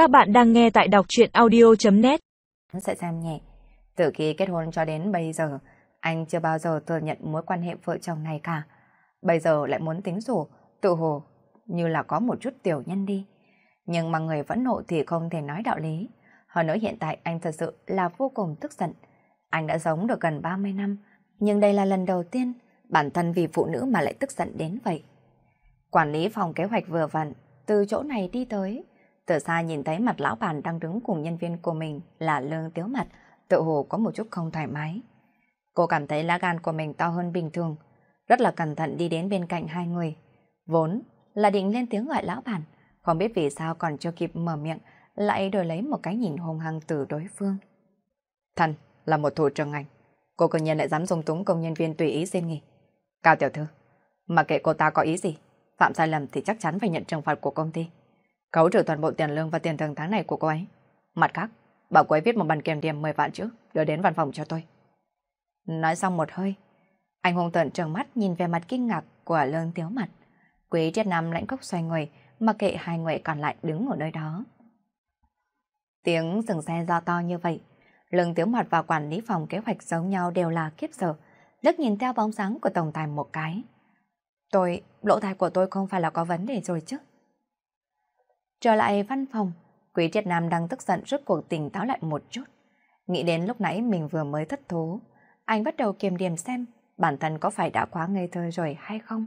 Các bạn đang nghe tại đọc chuyện audio.net Sẽ xem nhẹ. Từ khi kết hôn cho đến bây giờ, anh chưa bao giờ thừa nhận mối quan hệ vợ chồng này cả. Bây giờ lại muốn tính sổ, tự hồ, như là có một chút tiểu nhân đi. Nhưng mà người vẫn nộ thì không thể nói đạo lý. Hơn nữa hiện tại anh thật sự là vô cùng tức giận. Anh đã sống được gần 30 năm, nhưng đây là lần đầu tiên bản thân vì phụ nữ mà lại tức giận đến vậy. Quản lý phòng kế hoạch vừa vặn, từ chỗ này đi tới. Từ xa nhìn thấy mặt lão bàn đang đứng cùng nhân viên của mình là lương tiếu mặt, tự hồ có một chút không thoải mái. Cô cảm thấy lá gan của mình to hơn bình thường, rất là cẩn thận đi đến bên cạnh hai người. Vốn là định lên tiếng gọi lão bàn, không biết vì sao còn chưa kịp mở miệng, lại đổi lấy một cái nhìn hung hăng từ đối phương. Thần là một thủ trưởng ngành, cô cơ nhân lại dám dung túng công nhân viên tùy ý xin nghỉ. Cao tiểu thư, mà kệ cô ta có ý gì, phạm sai lầm thì chắc chắn phải nhận trừng phạt của công ty. Khấu trừ toàn bộ tiền lương và tiền thưởng tháng này của cô ấy. Mặt khác, bảo cô ấy viết một bản kiểm điểm 10 vạn chữ, đưa đến văn phòng cho tôi. Nói xong một hơi, anh hùng tận trừng mắt nhìn về mặt kinh ngạc của lương tiếu mặt. Quý triết nam lãnh cốc xoay người, mặc kệ hai người còn lại đứng ở nơi đó. Tiếng dừng xe do to như vậy, lương tiếu mặt và quản lý phòng kế hoạch giống nhau đều là kiếp giờ, lướt nhìn theo bóng sáng của tổng tài một cái. Tôi, lỗ tai của tôi không phải là có vấn đề rồi chứ. Trở lại văn phòng, Quý Triết Nam đang tức giận rốt cuộc tỉnh táo lại một chút. Nghĩ đến lúc nãy mình vừa mới thất thố anh bắt đầu kiềm điểm xem bản thân có phải đã quá ngây thơ rồi hay không.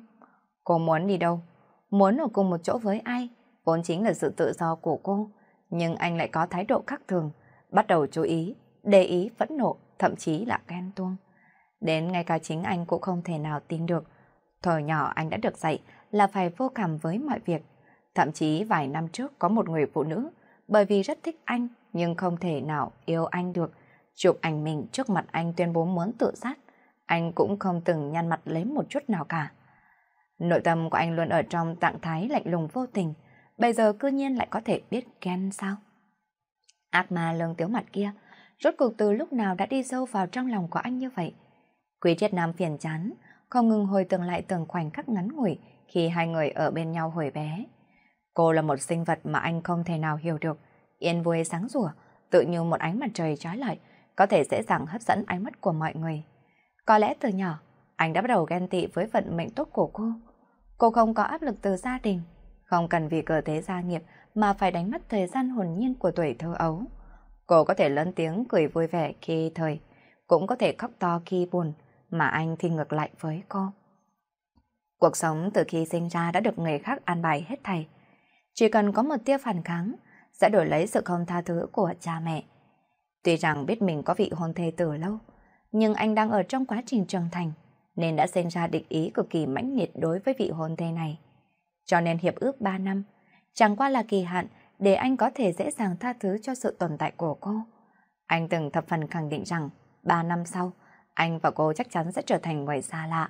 Cô muốn đi đâu? Muốn ở cùng một chỗ với ai? Vốn chính là sự tự do của cô, nhưng anh lại có thái độ khác thường, bắt đầu chú ý, để ý, phẫn nộ, thậm chí là ghen tuông. Đến ngay cả chính anh cũng không thể nào tin được. Thời nhỏ anh đã được dạy là phải vô cảm với mọi việc. Thậm chí vài năm trước có một người phụ nữ bởi vì rất thích anh nhưng không thể nào yêu anh được. Chụp ảnh mình trước mặt anh tuyên bố muốn tự sát. Anh cũng không từng nhăn mặt lấy một chút nào cả. Nội tâm của anh luôn ở trong trạng thái lạnh lùng vô tình. Bây giờ cư nhiên lại có thể biết ghen sao? Ác ma lương tiếu mặt kia, rốt cuộc từ lúc nào đã đi sâu vào trong lòng của anh như vậy? Quý triết nam phiền chán, không ngừng hồi tưởng lại từng khoảnh khắc ngắn ngủi khi hai người ở bên nhau hồi bé. Cô là một sinh vật mà anh không thể nào hiểu được, yên vui sáng rủa, tự như một ánh mặt trời trói lại, có thể dễ dàng hấp dẫn ánh mắt của mọi người. Có lẽ từ nhỏ, anh đã bắt đầu ghen tị với vận mệnh tốt của cô. Cô không có áp lực từ gia đình, không cần vì cơ thế gia nghiệp mà phải đánh mất thời gian hồn nhiên của tuổi thơ ấu. Cô có thể lớn tiếng cười vui vẻ khi thời, cũng có thể khóc to khi buồn, mà anh thì ngược lại với cô. Cuộc sống từ khi sinh ra đã được người khác an bài hết thảy. Chỉ cần có một tia phản kháng, sẽ đổi lấy sự không tha thứ của cha mẹ. Tuy rằng biết mình có vị hôn thê từ lâu, nhưng anh đang ở trong quá trình trưởng thành, nên đã sinh ra định ý cực kỳ mãnh liệt đối với vị hôn thê này. Cho nên hiệp ước 3 năm, chẳng qua là kỳ hạn để anh có thể dễ dàng tha thứ cho sự tồn tại của cô. Anh từng thập phần khẳng định rằng 3 năm sau, anh và cô chắc chắn sẽ trở thành người xa lạ.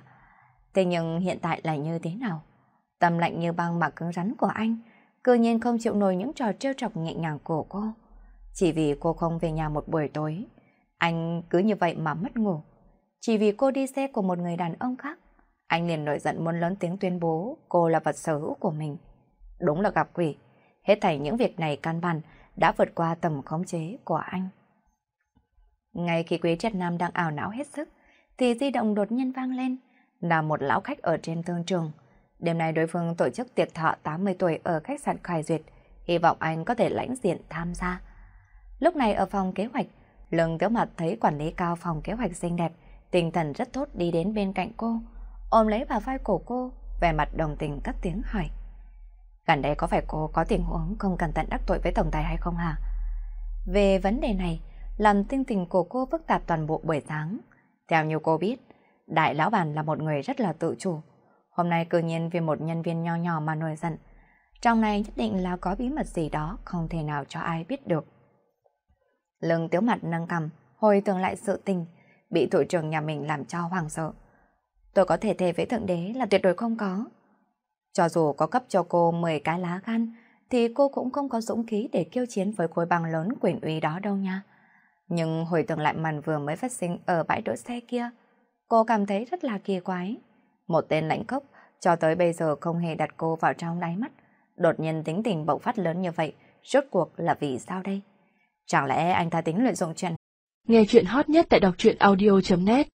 Thế nhưng hiện tại là như thế nào? Tâm lạnh như băng mà cứng rắn của anh, cơ nhiên không chịu nổi những trò trêu chọc nhẹ nhàng của cô. Chỉ vì cô không về nhà một buổi tối, anh cứ như vậy mà mất ngủ. Chỉ vì cô đi xe của một người đàn ông khác, anh liền nổi giận muốn lớn tiếng tuyên bố cô là vật sở hữu của mình. Đúng là gặp quỷ, hết thảy những việc này căn bản đã vượt qua tầm khống chế của anh. Ngay khi Quý Triết Nam đang ảo não hết sức, thì di động đột nhiên vang lên, là một lão khách ở trên thương trường. Đêm nay đối phương tổ chức tiệc thọ 80 tuổi ở khách sạn Khải Duyệt, hy vọng anh có thể lãnh diện tham gia. Lúc này ở phòng kế hoạch, lưng tiểu mặt thấy quản lý cao phòng kế hoạch xinh đẹp, tinh thần rất tốt đi đến bên cạnh cô, ôm lấy vào vai cổ cô, vẻ mặt đồng tình cất tiếng hỏi. Gần đây có phải cô có tình huống không cẩn thận đắc tội với tổng tài hay không hả? Về vấn đề này, làm tinh tình của cô phức tạp toàn bộ buổi sáng. Theo như cô biết, đại lão bản là một người rất là tự chủ. Hôm nay cư nhiên vì một nhân viên nho nhỏ mà nổi giận. Trong này nhất định là có bí mật gì đó không thể nào cho ai biết được. Lưng tiếu mặt nâng cầm, hồi tưởng lại sự tình, bị thủ trưởng nhà mình làm cho hoàng sợ. Tôi có thể thề với Thượng Đế là tuyệt đối không có. Cho dù có cấp cho cô 10 cái lá gan, thì cô cũng không có dũng khí để kêu chiến với khối băng lớn quyền uy đó đâu nha. Nhưng hồi tưởng lại màn vừa mới phát sinh ở bãi đỗ xe kia, cô cảm thấy rất là kỳ quái. Một tên lãnh cốc, cho tới bây giờ không hề đặt cô vào trong đáy mắt. Đột nhiên tính tình bộc phát lớn như vậy, rốt cuộc là vì sao đây? Chẳng lẽ anh ta tính lợi dụng chuyện? Nghe chuyện hot nhất tại đọc truyện audio.net